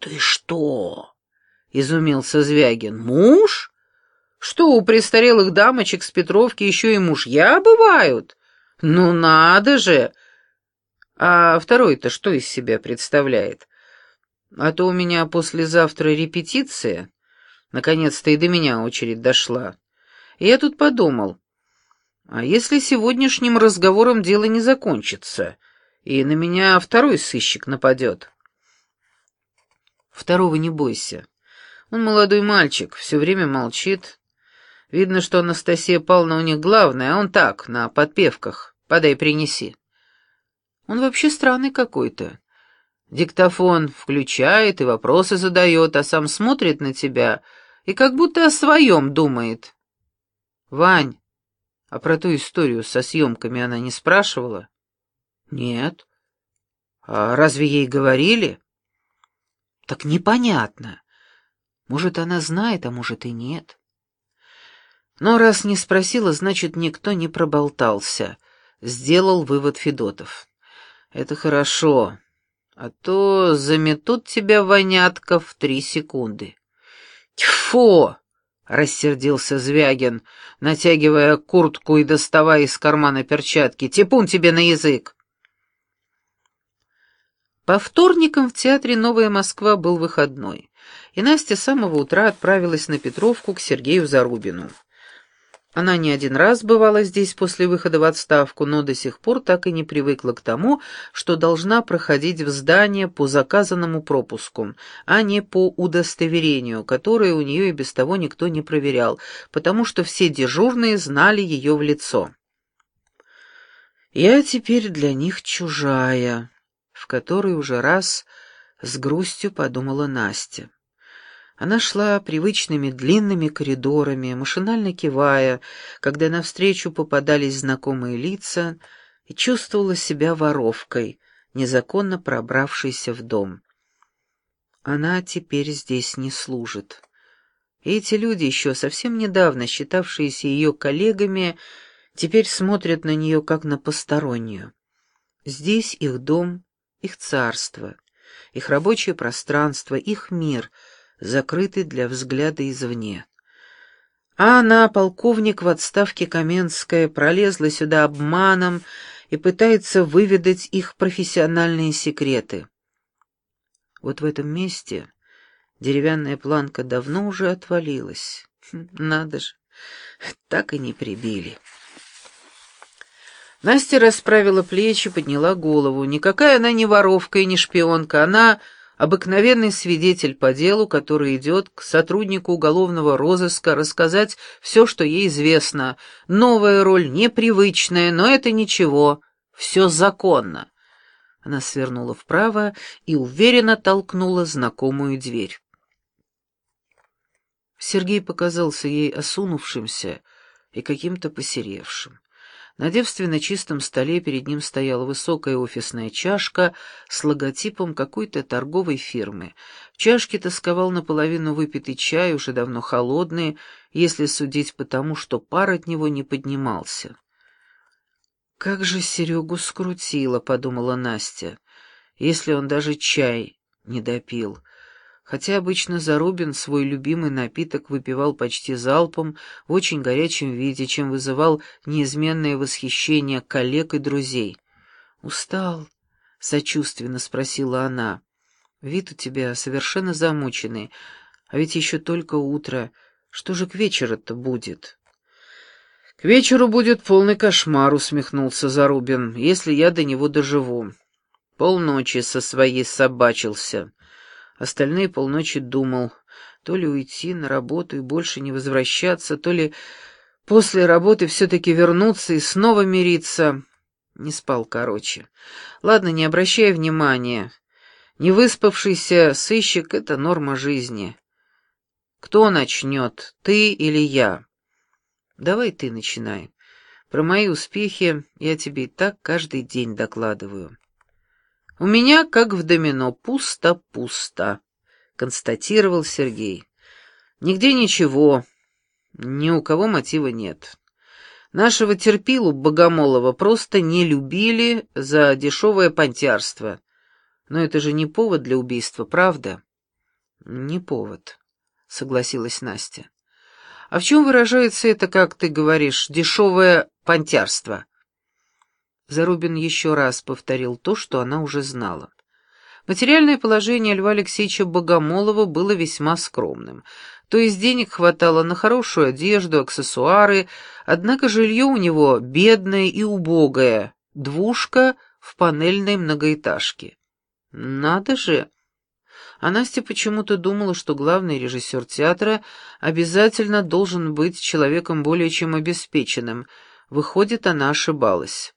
ты что?» — изумился Звягин. «Муж? Что, у престарелых дамочек с Петровки еще и мужья бывают? Ну надо же! А второй-то что из себя представляет? А то у меня послезавтра репетиция. Наконец-то и до меня очередь дошла. И я тут подумал, а если сегодняшним разговором дело не закончится, и на меня второй сыщик нападет? Второго не бойся. Он молодой мальчик, все время молчит. Видно, что Анастасия Павловна у них главная, а он так, на подпевках. Подай, принеси. Он вообще странный какой-то. Диктофон включает и вопросы задает, а сам смотрит на тебя и как будто о своем думает. Вань, а про ту историю со съемками она не спрашивала? Нет. А разве ей говорили? Так непонятно. Может, она знает, а может и нет. Но раз не спросила, значит, никто не проболтался. Сделал вывод Федотов. Это хорошо а то заметут тебя, вонятка, в три секунды. «Тьфу!» — рассердился Звягин, натягивая куртку и доставая из кармана перчатки. «Типун тебе на язык!» По вторникам в театре «Новая Москва» был выходной, и Настя с самого утра отправилась на Петровку к Сергею Зарубину. Она не один раз бывала здесь после выхода в отставку, но до сих пор так и не привыкла к тому, что должна проходить в здание по заказанному пропуску, а не по удостоверению, которое у нее и без того никто не проверял, потому что все дежурные знали ее в лицо. «Я теперь для них чужая», — в который уже раз с грустью подумала Настя. Она шла привычными длинными коридорами, машинально кивая, когда навстречу попадались знакомые лица, и чувствовала себя воровкой, незаконно пробравшейся в дом. Она теперь здесь не служит. И эти люди, еще совсем недавно считавшиеся ее коллегами, теперь смотрят на нее как на постороннюю. Здесь их дом, их царство, их рабочее пространство, их мир — закрыты для взгляда извне. А она, полковник в отставке Каменская, пролезла сюда обманом и пытается выведать их профессиональные секреты. Вот в этом месте деревянная планка давно уже отвалилась. Хм, надо же, так и не прибили. Настя расправила плечи, подняла голову. Никакая она не воровка и не шпионка, она обыкновенный свидетель по делу, который идет к сотруднику уголовного розыска рассказать все, что ей известно. Новая роль, непривычная, но это ничего, все законно. Она свернула вправо и уверенно толкнула знакомую дверь. Сергей показался ей осунувшимся и каким-то посеревшим. На девственно чистом столе перед ним стояла высокая офисная чашка с логотипом какой-то торговой фирмы. В чашке тосковал наполовину выпитый чай, уже давно холодный, если судить по тому, что пар от него не поднимался. «Как же Серегу скрутило», — подумала Настя, — «если он даже чай не допил» хотя обычно Зарубин свой любимый напиток выпивал почти залпом в очень горячем виде, чем вызывал неизменное восхищение коллег и друзей. «Устал?» — сочувственно спросила она. «Вид у тебя совершенно замученный, а ведь еще только утро. Что же к вечеру-то будет?» «К вечеру будет полный кошмар», — усмехнулся Зарубин, — «если я до него доживу. Полночи со своей собачился». Остальные полночи думал, то ли уйти на работу и больше не возвращаться, то ли после работы все-таки вернуться и снова мириться. Не спал, короче. Ладно, не обращай внимания. Невыспавшийся сыщик — это норма жизни. Кто начнет, ты или я? Давай ты начинай. Про мои успехи я тебе и так каждый день докладываю. «У меня, как в домино, пусто-пусто», — констатировал Сергей. «Нигде ничего, ни у кого мотива нет. Нашего терпилу Богомолова просто не любили за дешевое понтярство. Но это же не повод для убийства, правда?» Не повод, согласилась Настя. А в чем выражается это, как ты говоришь, дешевое понтярство? Зарубин еще раз повторил то, что она уже знала. Материальное положение Льва Алексеевича Богомолова было весьма скромным. То есть денег хватало на хорошую одежду, аксессуары, однако жилье у него бедное и убогое, двушка в панельной многоэтажке. Надо же! А Настя почему-то думала, что главный режиссер театра обязательно должен быть человеком более чем обеспеченным. Выходит, она ошибалась.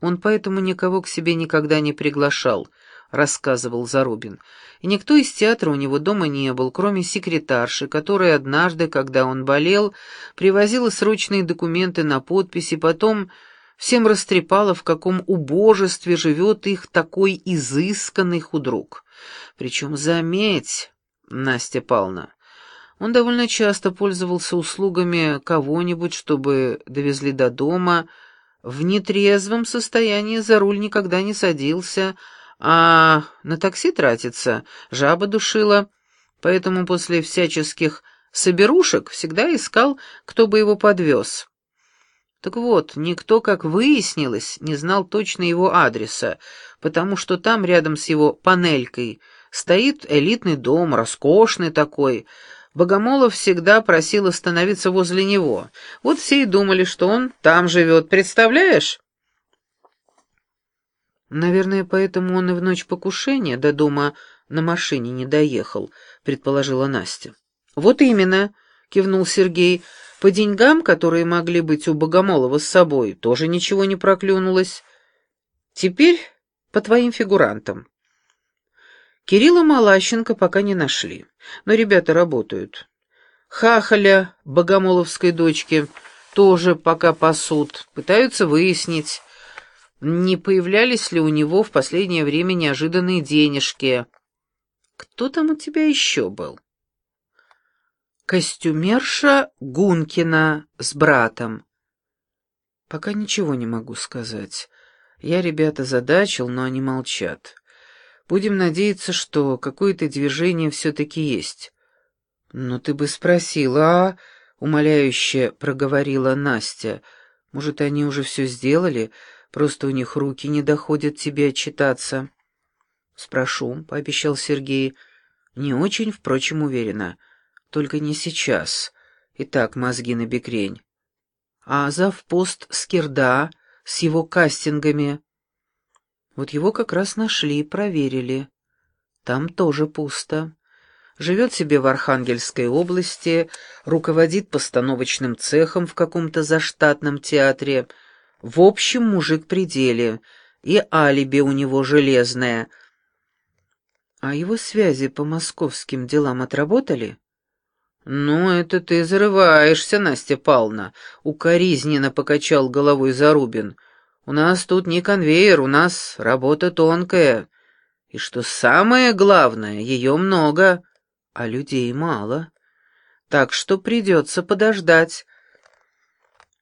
Он поэтому никого к себе никогда не приглашал —— рассказывал Зарубин. И никто из театра у него дома не был, кроме секретарши, которая однажды, когда он болел, привозила срочные документы на подпись и потом всем растрепала, в каком убожестве живет их такой изысканный худрук. Причем, заметь, Настя Павловна, он довольно часто пользовался услугами кого-нибудь, чтобы довезли до дома. В нетрезвом состоянии за руль никогда не садился, а на такси тратится, жаба душила, поэтому после всяческих соберушек всегда искал, кто бы его подвез. Так вот, никто, как выяснилось, не знал точно его адреса, потому что там, рядом с его панелькой, стоит элитный дом, роскошный такой. Богомолов всегда просил остановиться возле него. Вот все и думали, что он там живет, представляешь? «Наверное, поэтому он и в ночь покушения до дома на машине не доехал», — предположила Настя. «Вот именно», — кивнул Сергей. «По деньгам, которые могли быть у Богомолова с собой, тоже ничего не проклюнулось. Теперь по твоим фигурантам». Кирилла Малащенко пока не нашли, но ребята работают. Хахаля, богомоловской дочки, тоже пока пасут, пытаются выяснить, не появлялись ли у него в последнее время неожиданные денежки. Кто там у тебя еще был? Костюмерша Гункина с братом. Пока ничего не могу сказать. Я ребята задачил, но они молчат. Будем надеяться, что какое-то движение все-таки есть. «Ну ты бы спросила, а?» — умоляюще проговорила Настя. «Может, они уже все сделали?» Просто у них руки не доходят тебе отчитаться. Спрошу, — пообещал Сергей. Не очень, впрочем, уверена. Только не сейчас. Итак, мозги на бекрень. А завпост Скирда с его кастингами. Вот его как раз нашли и проверили. Там тоже пусто. Живет себе в Архангельской области, руководит постановочным цехом в каком-то заштатном театре — в общем, мужик при деле, и алиби у него железное. А его связи по московским делам отработали? «Ну, это ты зарываешься, Настя Павловна», — укоризненно покачал головой Зарубин. «У нас тут не конвейер, у нас работа тонкая. И что самое главное, ее много, а людей мало. Так что придется подождать,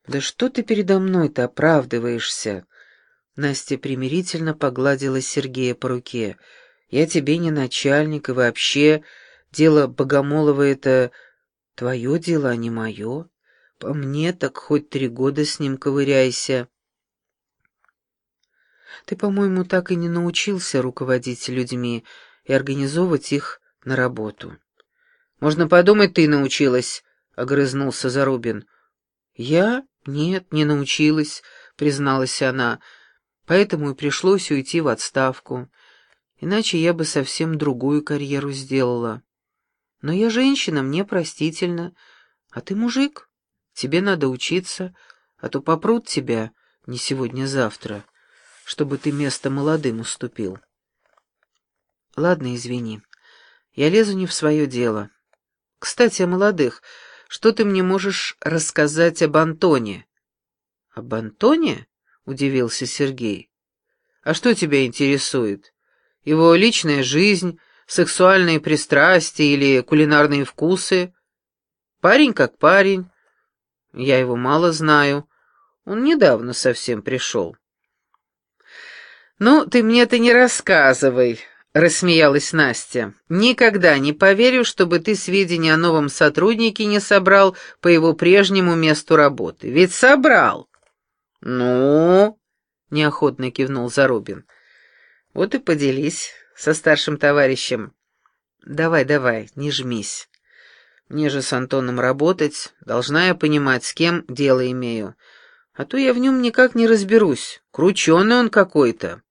«Да что ты передо мной-то оправдываешься?» Настя примирительно погладила Сергея по руке. «Я тебе не начальник, и вообще, дело Богомолова — это твое дело, а не мое. По мне так хоть три года с ним ковыряйся». «Ты, по-моему, так и не научился руководить людьми и организовывать их на работу». «Можно подумать, ты научилась», — огрызнулся Зарубин. «Я? «Нет, не научилась», — призналась она, — «поэтому и пришлось уйти в отставку. Иначе я бы совсем другую карьеру сделала. Но я женщина, мне простительно, а ты мужик, тебе надо учиться, а то попрут тебя не сегодня-завтра, чтобы ты место молодым уступил». «Ладно, извини, я лезу не в свое дело. Кстати, о молодых...» Что ты мне можешь рассказать об Антоне?» «Об Антоне?» — удивился Сергей. «А что тебя интересует? Его личная жизнь, сексуальные пристрастия или кулинарные вкусы? Парень как парень. Я его мало знаю. Он недавно совсем пришел». «Ну, ты мне это не рассказывай», — рассмеялась Настя. «Никогда не поверю, чтобы ты сведения о новом сотруднике не собрал по его прежнему месту работы. Ведь собрал!» «Ну?» — неохотно кивнул Зарубин. «Вот и поделись со старшим товарищем. Давай, давай, не жмись. Мне же с Антоном работать, должна я понимать, с кем дело имею. А то я в нем никак не разберусь, крученый он какой-то».